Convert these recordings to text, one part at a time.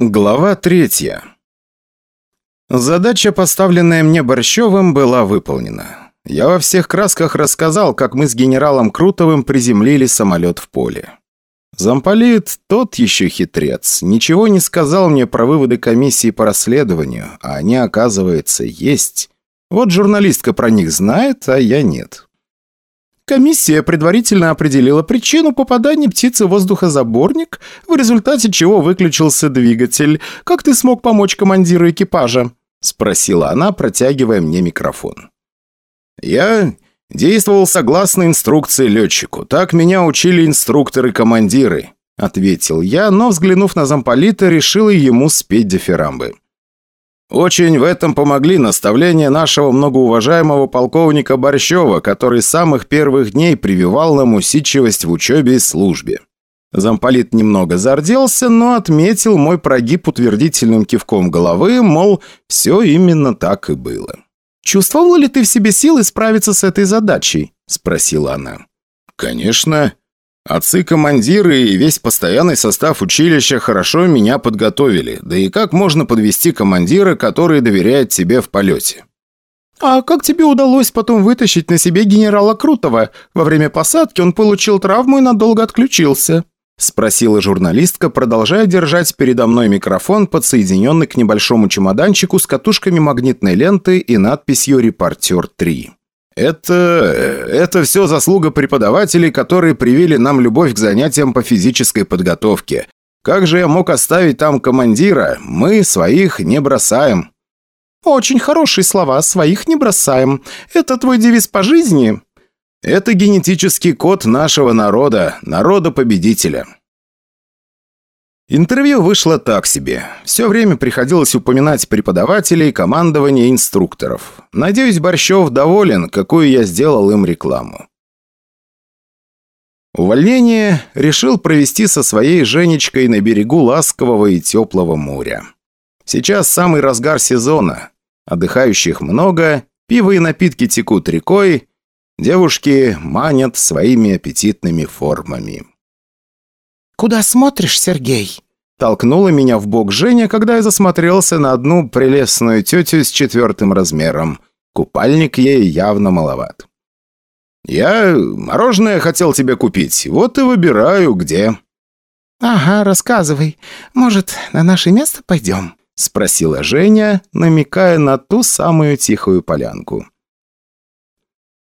Глава третья. Задача, поставленная мне Борщевым, была выполнена. Я во всех красках рассказал, как мы с генералом Крутовым приземлили самолет в поле. Замполит, тот еще хитрец, ничего не сказал мне про выводы комиссии по расследованию, а они, оказывается, есть. Вот журналистка про них знает, а я нет. Комиссия предварительно определила причину попадания птицы в воздухозаборник, в результате чего выключился двигатель. Как ты смог помочь командиру экипажа?» – спросила она, протягивая мне микрофон. «Я действовал согласно инструкции летчику. Так меня учили инструкторы-командиры», – ответил я, но, взглянув на замполита, решил ему спеть дифирамбы. Очень в этом помогли наставления нашего многоуважаемого полковника Борщева, который с самых первых дней прививал нам усидчивость в учебе и службе. Замполит немного зарделся, но отметил мой прогиб утвердительным кивком головы, мол, все именно так и было. «Чувствовала ли ты в себе силы справиться с этой задачей?» – спросила она. «Конечно. Отцы-командиры и весь постоянный состав училища хорошо меня подготовили. Да и как можно подвести командира, который доверяет тебе в полете? «А как тебе удалось потом вытащить на себе генерала Крутого? Во время посадки он получил травму и надолго отключился», – спросила журналистка, продолжая держать передо мной микрофон, подсоединенный к небольшому чемоданчику с катушками магнитной ленты и надписью «Репортер 3». Это... это все заслуга преподавателей, которые привили нам любовь к занятиям по физической подготовке. Как же я мог оставить там командира? Мы своих не бросаем». «Очень хорошие слова, своих не бросаем. Это твой девиз по жизни?» «Это генетический код нашего народа, народа-победителя». Интервью вышло так себе. Все время приходилось упоминать преподавателей, командование инструкторов. Надеюсь, Борщев доволен, какую я сделал им рекламу. Увольнение решил провести со своей Женечкой на берегу ласкового и теплого моря. Сейчас самый разгар сезона. Отдыхающих много, пиво и напитки текут рекой, девушки манят своими аппетитными формами. «Куда смотришь, Сергей?» Толкнула меня в бок Женя, когда я засмотрелся на одну прелестную тетю с четвертым размером. Купальник ей явно маловат. «Я мороженое хотел тебе купить, вот и выбираю, где». «Ага, рассказывай. Может, на наше место пойдем?» Спросила Женя, намекая на ту самую тихую полянку.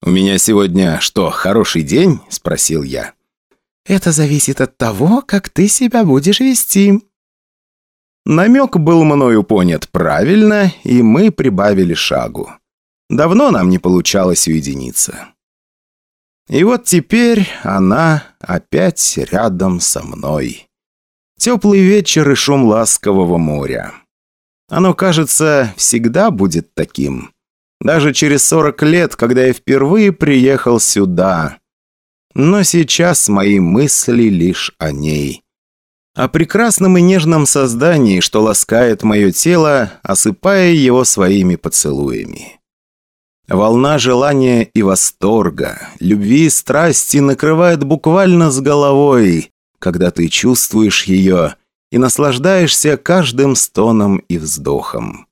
«У меня сегодня что, хороший день?» – спросил я. Это зависит от того, как ты себя будешь вести». Намек был мною понят правильно, и мы прибавили шагу. Давно нам не получалось уединиться. И вот теперь она опять рядом со мной. Теплый вечер и шум ласкового моря. Оно, кажется, всегда будет таким. Даже через сорок лет, когда я впервые приехал сюда. Но сейчас мои мысли лишь о ней. О прекрасном и нежном создании, что ласкает мое тело, осыпая его своими поцелуями. Волна желания и восторга, любви и страсти накрывает буквально с головой, когда ты чувствуешь ее и наслаждаешься каждым стоном и вздохом.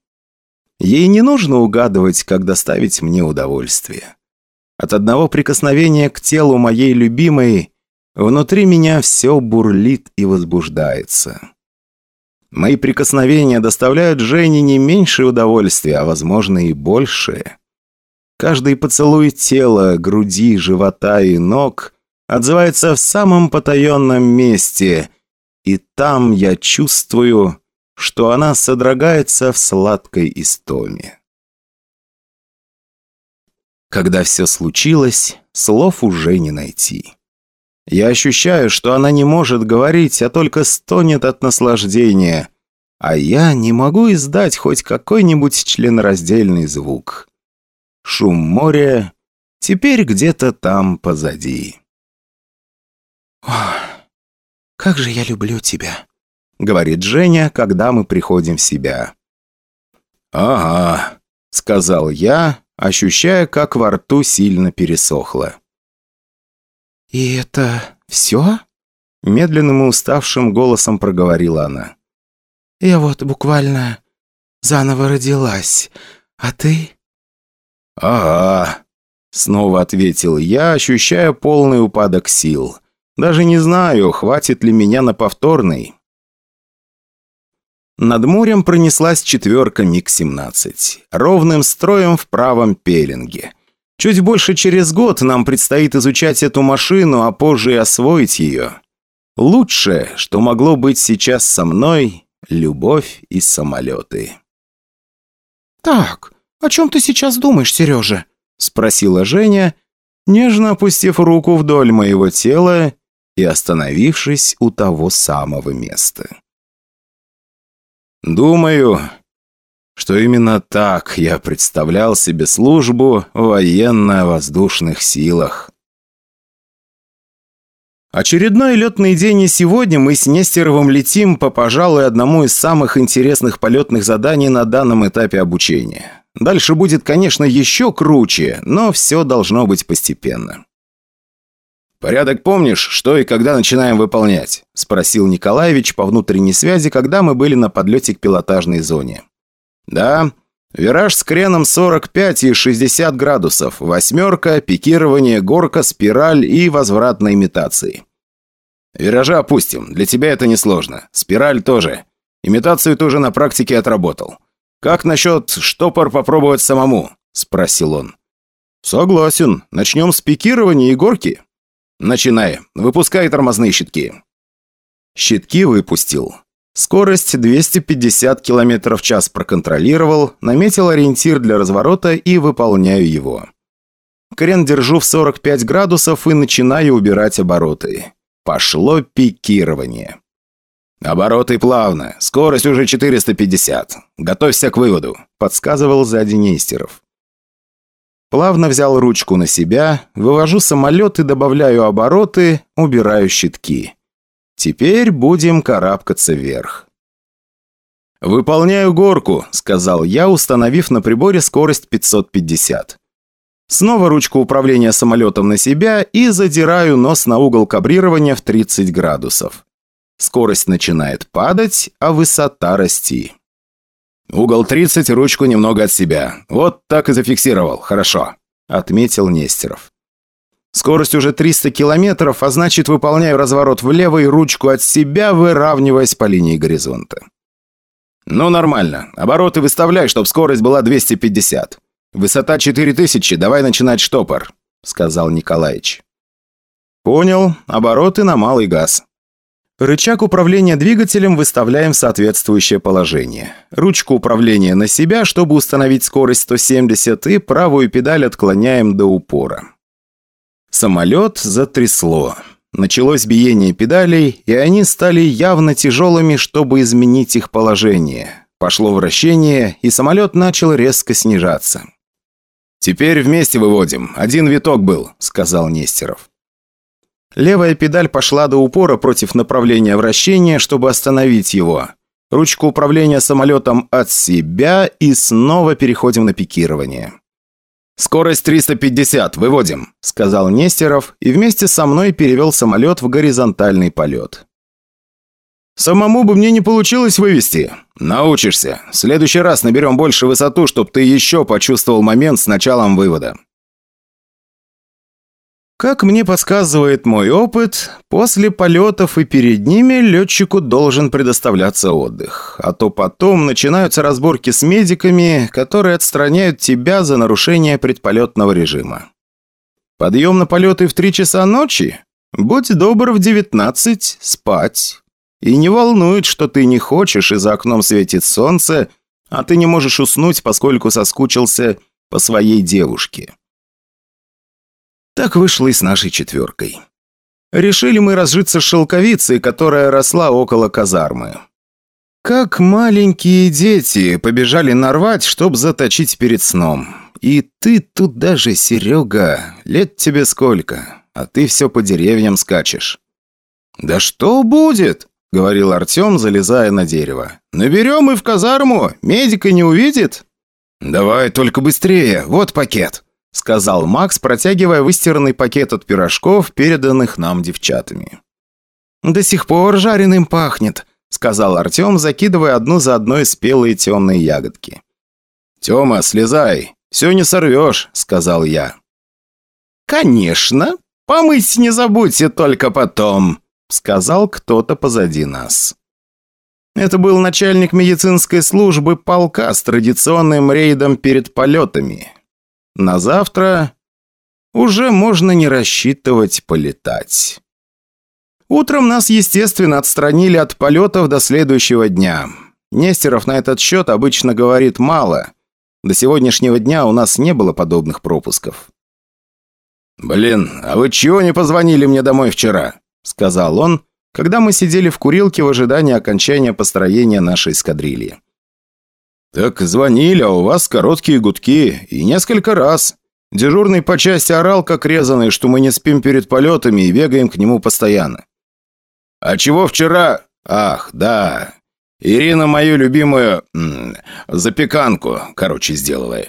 Ей не нужно угадывать, как доставить мне удовольствие. От одного прикосновения к телу моей любимой внутри меня все бурлит и возбуждается. Мои прикосновения доставляют Жене не меньше удовольствия, а, возможно, и большее. Каждый поцелуй тела, груди, живота и ног отзывается в самом потаенном месте, и там я чувствую, что она содрогается в сладкой истоме. Когда все случилось, слов уже не найти. Я ощущаю, что она не может говорить, а только стонет от наслаждения, а я не могу издать хоть какой-нибудь членораздельный звук. Шум моря теперь где-то там позади. «Ох, как же я люблю тебя», — говорит Женя, когда мы приходим в себя. «Ага», — сказал я, ощущая, как во рту сильно пересохло. «И это все?» Медленным и уставшим голосом проговорила она. Я вот буквально заново родилась. А ты?» «Ага», — снова ответил я, ощущая полный упадок сил. «Даже не знаю, хватит ли меня на повторный». Над морем пронеслась четверка МиГ-17, ровным строем в правом пеленге. Чуть больше через год нам предстоит изучать эту машину, а позже и освоить ее. Лучшее, что могло быть сейчас со мной – любовь и самолеты. «Так, о чем ты сейчас думаешь, Сережа?» – спросила Женя, нежно опустив руку вдоль моего тела и остановившись у того самого места. Думаю, что именно так я представлял себе службу в военно-воздушных силах. Очередной летный день и сегодня мы с Нестеровым летим по, пожалуй, одному из самых интересных полетных заданий на данном этапе обучения. Дальше будет, конечно, еще круче, но все должно быть постепенно. «Порядок помнишь, что и когда начинаем выполнять?» – спросил Николаевич по внутренней связи, когда мы были на подлете к пилотажной зоне. «Да, вираж с креном 45 и 60 градусов, восьмерка, пикирование, горка, спираль и возвратной имитации». «Виражи опустим, для тебя это несложно. Спираль тоже. Имитацию тоже на практике отработал. Как насчет штопор попробовать самому?» – спросил он. «Согласен. Начнем с пикирования и горки?» «Начинай. Выпускай тормозные щитки». Щитки выпустил. Скорость 250 км в час проконтролировал, наметил ориентир для разворота и выполняю его. Крен держу в 45 градусов и начинаю убирать обороты. Пошло пикирование. «Обороты плавно. Скорость уже 450. Готовься к выводу», – подсказывал сзади Нестеров. Плавно взял ручку на себя, вывожу самолет и добавляю обороты, убираю щитки. Теперь будем карабкаться вверх. «Выполняю горку», — сказал я, установив на приборе скорость 550. Снова ручку управления самолетом на себя и задираю нос на угол кабрирования в 30 градусов. Скорость начинает падать, а высота расти. «Угол 30, ручку немного от себя. Вот так и зафиксировал. Хорошо», — отметил Нестеров. «Скорость уже 300 километров, а значит, выполняю разворот влево и ручку от себя, выравниваясь по линии горизонта». «Ну, нормально. Обороты выставляй, чтобы скорость была 250. Высота 4000, давай начинать штопор», — сказал Николаевич. «Понял. Обороты на малый газ». Рычаг управления двигателем выставляем в соответствующее положение. Ручку управления на себя, чтобы установить скорость 170, и правую педаль отклоняем до упора. Самолет затрясло. Началось биение педалей, и они стали явно тяжелыми, чтобы изменить их положение. Пошло вращение, и самолет начал резко снижаться. «Теперь вместе выводим. Один виток был», — сказал Нестеров. Левая педаль пошла до упора против направления вращения, чтобы остановить его. Ручку управления самолетом от себя и снова переходим на пикирование. «Скорость 350, выводим», – сказал Нестеров и вместе со мной перевел самолет в горизонтальный полет. «Самому бы мне не получилось вывести. Научишься. В следующий раз наберем больше высоту, чтобы ты еще почувствовал момент с началом вывода. Как мне подсказывает мой опыт, после полетов и перед ними летчику должен предоставляться отдых, а то потом начинаются разборки с медиками, которые отстраняют тебя за нарушение предполетного режима. Подъем на полеты в 3 часа ночи? Будь добр в 19 спать. И не волнует, что ты не хочешь, и за окном светит солнце, а ты не можешь уснуть, поскольку соскучился по своей девушке. Так вышло и с нашей четверкой. Решили мы разжиться шелковицей, которая росла около казармы. Как маленькие дети побежали нарвать, чтоб заточить перед сном. И ты тут даже, Серега, лет тебе сколько, а ты все по деревьям скачешь. «Да что будет?» — говорил Артем, залезая на дерево. «Наберем и в казарму, медика не увидит». «Давай только быстрее, вот пакет» сказал Макс, протягивая выстиранный пакет от пирожков, переданных нам девчатами. «До сих пор жареным пахнет», — сказал Артем, закидывая одну за одной спелые темные ягодки. «Тема, слезай, все не сорвешь», — сказал я. «Конечно, помыть не забудьте только потом», — сказал кто-то позади нас. Это был начальник медицинской службы полка с традиционным рейдом перед полетами. На завтра уже можно не рассчитывать полетать. Утром нас, естественно, отстранили от полетов до следующего дня. Нестеров на этот счет обычно говорит мало. До сегодняшнего дня у нас не было подобных пропусков. «Блин, а вы чего не позвонили мне домой вчера?» – сказал он, когда мы сидели в курилке в ожидании окончания построения нашей эскадрильи. «Так звонили, а у вас короткие гудки, и несколько раз. Дежурный по части орал, как резанный, что мы не спим перед полетами и бегаем к нему постоянно. А чего вчера? Ах, да. Ирина мою любимую м -м, запеканку, короче, сделала.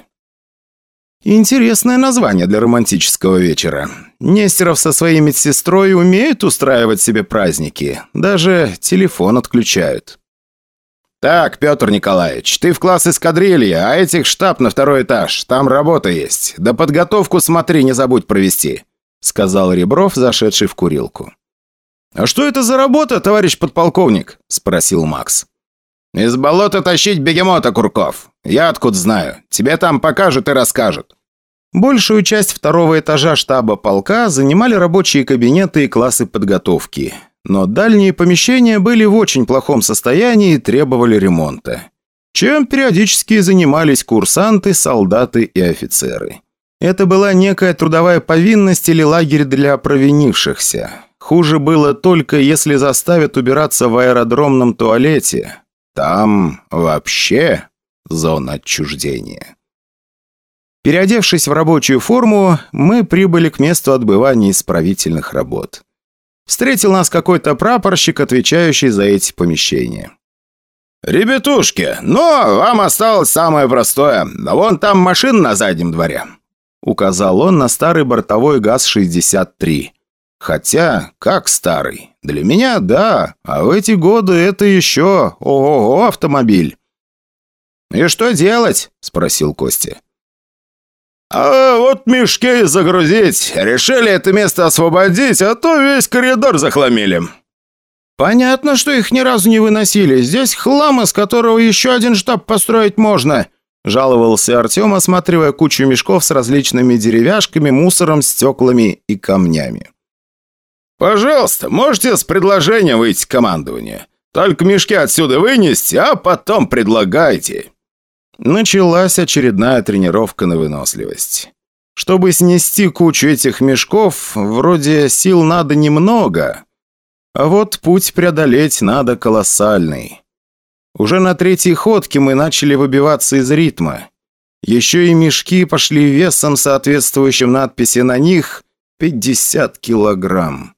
Интересное название для романтического вечера. Нестеров со своей медсестрой умеют устраивать себе праздники. Даже телефон отключают. «Так, Петр Николаевич, ты в класс эскадрильи, а этих штаб на второй этаж. Там работа есть. Да подготовку смотри, не забудь провести», — сказал Ребров, зашедший в курилку. «А что это за работа, товарищ подполковник?» – спросил Макс. «Из болота тащить бегемота, Курков. Я откуда знаю. Тебе там покажут и расскажут». Большую часть второго этажа штаба полка занимали рабочие кабинеты и классы подготовки. Но дальние помещения были в очень плохом состоянии и требовали ремонта. Чем периодически занимались курсанты, солдаты и офицеры. Это была некая трудовая повинность или лагерь для провинившихся. Хуже было только, если заставят убираться в аэродромном туалете. Там вообще зона отчуждения. Переодевшись в рабочую форму, мы прибыли к месту отбывания исправительных работ. Встретил нас какой-то прапорщик, отвечающий за эти помещения. «Ребятушки, ну, вам осталось самое простое. Вон там машина на заднем дворе», — указал он на старый бортовой ГАЗ-63. Хотя, как старый? Для меня – да, а в эти годы это еще ого-го автомобиль. «И что делать?» – спросил Костя. «А вот мешки загрузить. Решили это место освободить, а то весь коридор захламили». «Понятно, что их ни разу не выносили. Здесь хлам, из которого еще один штаб построить можно», – жаловался Артем, осматривая кучу мешков с различными деревяшками, мусором, стеклами и камнями. «Пожалуйста, можете с предложением выйти к командованию. Только мешки отсюда вынести, а потом предлагайте». Началась очередная тренировка на выносливость. Чтобы снести кучу этих мешков, вроде сил надо немного, а вот путь преодолеть надо колоссальный. Уже на третьей ходке мы начали выбиваться из ритма. Еще и мешки пошли весом, соответствующим надписи на них, 50 килограмм.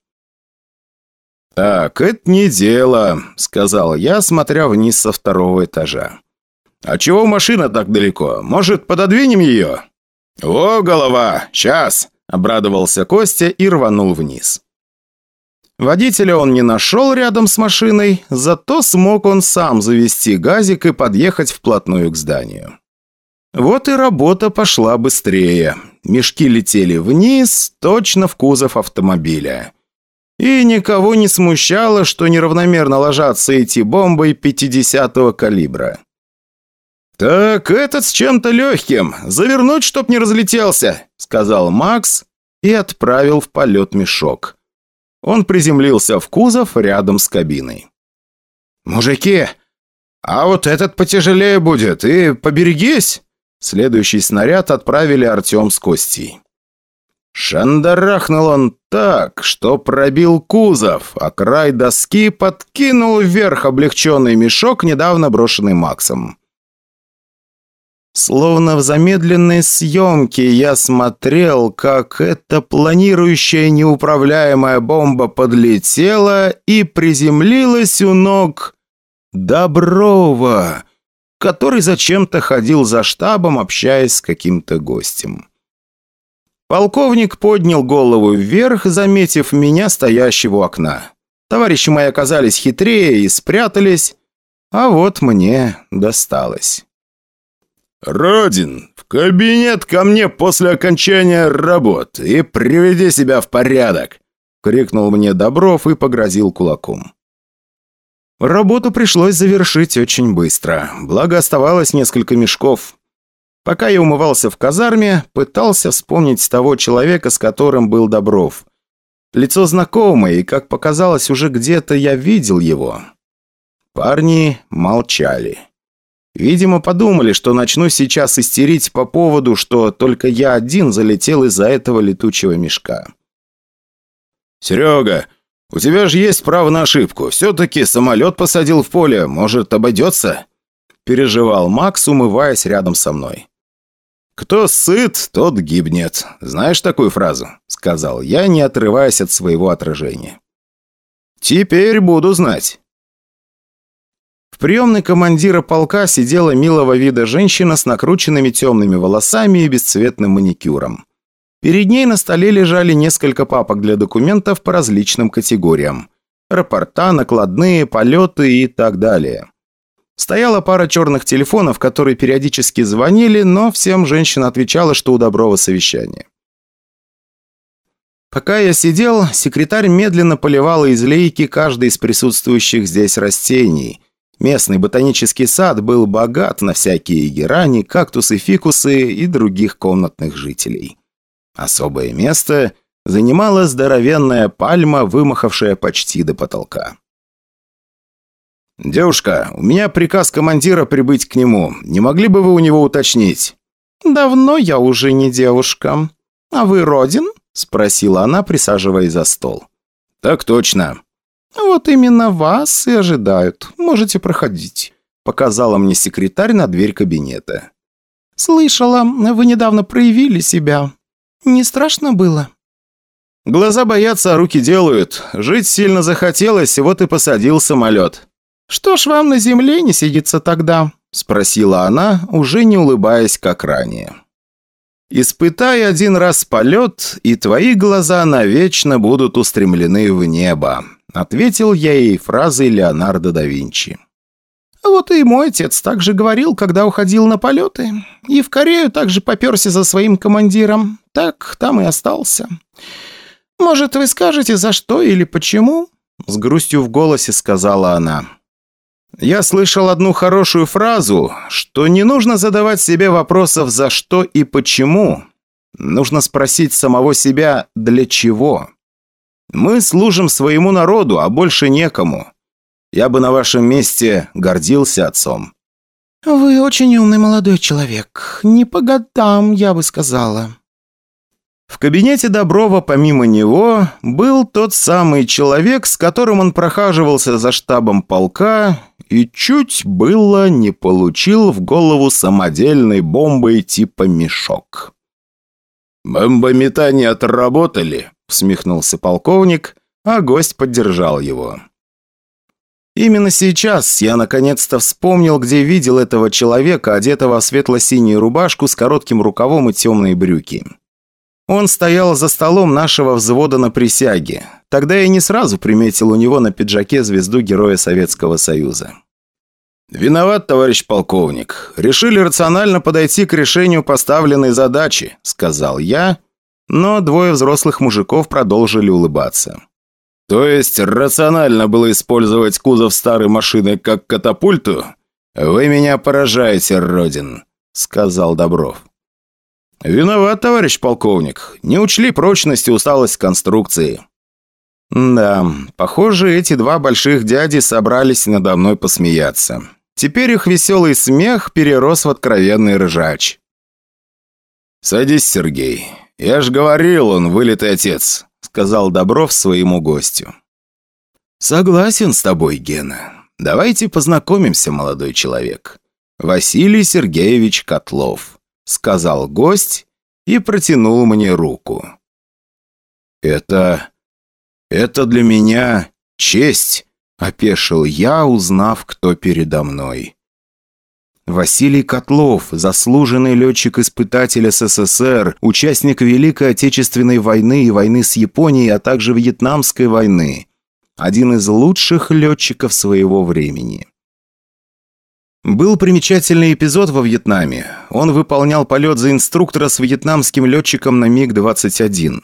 «Так, это не дело», — сказал я, смотря вниз со второго этажа. «А чего машина так далеко? Может, пододвинем ее?» «О, голова! Сейчас!» — обрадовался Костя и рванул вниз. Водителя он не нашел рядом с машиной, зато смог он сам завести газик и подъехать вплотную к зданию. Вот и работа пошла быстрее. Мешки летели вниз, точно в кузов автомобиля. И никого не смущало, что неравномерно ложатся эти бомбы 50-го калибра. «Так, этот с чем-то легким. Завернуть, чтоб не разлетелся», — сказал Макс и отправил в полет мешок. Он приземлился в кузов рядом с кабиной. «Мужики, а вот этот потяжелее будет, и поберегись!» Следующий снаряд отправили Артем с Костей. Шандарахнул он так, что пробил кузов, а край доски подкинул вверх облегченный мешок, недавно брошенный Максом. Словно в замедленной съемке я смотрел, как эта планирующая неуправляемая бомба подлетела и приземлилась у ног Доброва, который зачем-то ходил за штабом, общаясь с каким-то гостем. Полковник поднял голову вверх, заметив меня, стоящего у окна. Товарищи мои оказались хитрее и спрятались, а вот мне досталось. «Родин, в кабинет ко мне после окончания работ и приведи себя в порядок!» — крикнул мне Добров и погрозил кулаком. Работу пришлось завершить очень быстро, благо оставалось несколько мешков. Пока я умывался в казарме, пытался вспомнить того человека, с которым был Добров. Лицо знакомое, и, как показалось, уже где-то я видел его. Парни молчали. Видимо, подумали, что начну сейчас истерить по поводу, что только я один залетел из-за этого летучего мешка. «Серега, у тебя же есть право на ошибку. Все-таки самолет посадил в поле. Может, обойдется?» Переживал Макс, умываясь рядом со мной. «Кто сыт, тот гибнет. Знаешь такую фразу?» Сказал я, не отрываясь от своего отражения. «Теперь буду знать». В приемной командира полка сидела милого вида женщина с накрученными темными волосами и бесцветным маникюром. Перед ней на столе лежали несколько папок для документов по различным категориям. Рапорта, накладные, полеты и так далее. Стояла пара черных телефонов, которые периодически звонили, но всем женщина отвечала, что у Доброва совещание. Пока я сидел, секретарь медленно поливала из лейки каждый из присутствующих здесь растений. Местный ботанический сад был богат на всякие герани, кактусы, фикусы и других комнатных жителей. Особое место занимала здоровенная пальма, вымахавшая почти до потолка. «Девушка, у меня приказ командира прибыть к нему. Не могли бы вы у него уточнить?» «Давно я уже не девушка. А вы Родин?» – спросила она, присаживаясь за стол. «Так точно». «Вот именно вас и ожидают. Можете проходить», – показала мне секретарь на дверь кабинета. «Слышала, вы недавно проявили себя. Не страшно было?» «Глаза боятся, а руки делают. Жить сильно захотелось, вот и посадил самолет». «Что ж вам на земле не сидится тогда?» – спросила она, уже не улыбаясь, как ранее. «Испытай один раз полет, и твои глаза навечно будут устремлены в небо», – ответил я ей фразой Леонардо да Винчи. Вот и мой отец также говорил, когда уходил на полеты. И в Корею также поперся за своим командиром. Так там и остался. Может, вы скажете, за что или почему?» С грустью в голосе сказала она. «Я слышал одну хорошую фразу, что не нужно задавать себе вопросов «за что» и «почему». Нужно спросить самого себя «для чего?». Мы служим своему народу, а больше некому. Я бы на вашем месте гордился отцом». «Вы очень умный молодой человек. Не по годам, я бы сказала». В кабинете Доброва помимо него был тот самый человек, с которым он прохаживался за штабом полка и чуть было не получил в голову самодельной бомбой типа мешок. «Бомбометание отработали», — усмехнулся полковник, а гость поддержал его. Именно сейчас я наконец-то вспомнил, где видел этого человека, одетого в светло-синюю рубашку с коротким рукавом и темные брюки. Он стоял за столом нашего взвода на присяге. Тогда я не сразу приметил у него на пиджаке звезду Героя Советского Союза. «Виноват, товарищ полковник. Решили рационально подойти к решению поставленной задачи», — сказал я, но двое взрослых мужиков продолжили улыбаться. То есть рационально было использовать кузов старой машины как катапульту? Вы меня поражаете, Родин, сказал Добров. Виноват, товарищ полковник. Не учли прочность и усталость конструкции. Да, похоже, эти два больших дяди собрались надо мной посмеяться. Теперь их веселый смех перерос в откровенный ржач. «Садись, Сергей. Я ж говорил, он вылитый отец сказал Добров своему гостю. «Согласен с тобой, Гена. Давайте познакомимся, молодой человек. Василий Сергеевич Котлов», — сказал гость и протянул мне руку. «Это... это для меня честь», — опешил я, узнав, кто передо мной. Василий Котлов, заслуженный летчик-испытатель СССР, участник Великой Отечественной войны и войны с Японией, а также Вьетнамской войны. один из лучших летчиков своего времени. Был примечательный эпизод во Вьетнаме. Он выполнял полет за инструктора с вьетнамским летчиком на МиГ-21.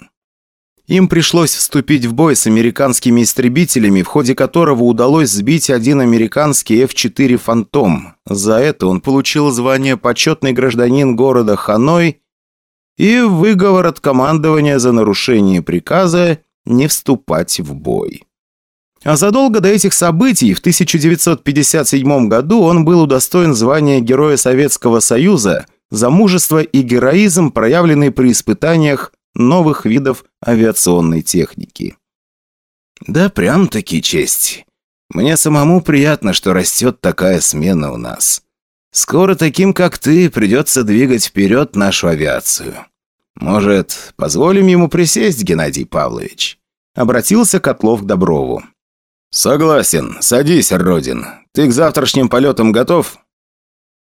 Им пришлось вступить в бой с американскими истребителями, в ходе которого удалось сбить один американский F-4 «Фантом». За это он получил звание «Почетный гражданин города Ханой» и выговор от командования за нарушение приказа не вступать в бой. А задолго до этих событий, в 1957 году, он был удостоен звания Героя Советского Союза за мужество и героизм, проявленный при испытаниях новых видов авиационной техники. Да прям-таки честь. Мне самому приятно, что растет такая смена у нас. Скоро таким, как ты, придется двигать вперед нашу авиацию. Может, позволим ему присесть, Геннадий Павлович?» Обратился Котлов к Доброву. «Согласен. Садись, Родин. Ты к завтрашним полетам готов?»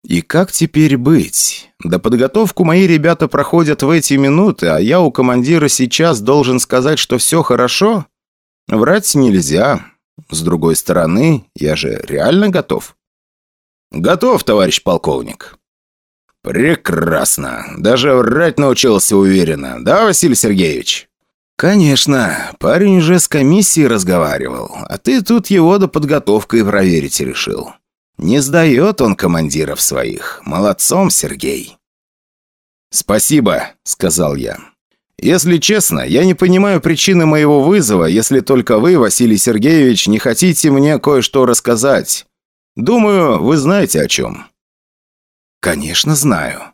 «И как теперь быть? Да подготовку мои ребята проходят в эти минуты, а я у командира сейчас должен сказать, что все хорошо? Врать нельзя. С другой стороны, я же реально готов». «Готов, товарищ полковник». «Прекрасно. Даже врать научился уверенно. Да, Василий Сергеевич?» «Конечно. Парень уже с комиссией разговаривал, а ты тут его до подготовкой проверить решил. Не сдает он командиров своих. Молодцом, Сергей». «Спасибо», — сказал я. «Если честно, я не понимаю причины моего вызова, если только вы, Василий Сергеевич, не хотите мне кое-что рассказать. Думаю, вы знаете о чем». «Конечно, знаю.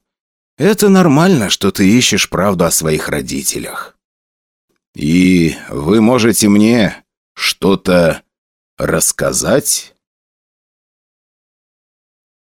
Это нормально, что ты ищешь правду о своих родителях. «И вы можете мне что-то рассказать?»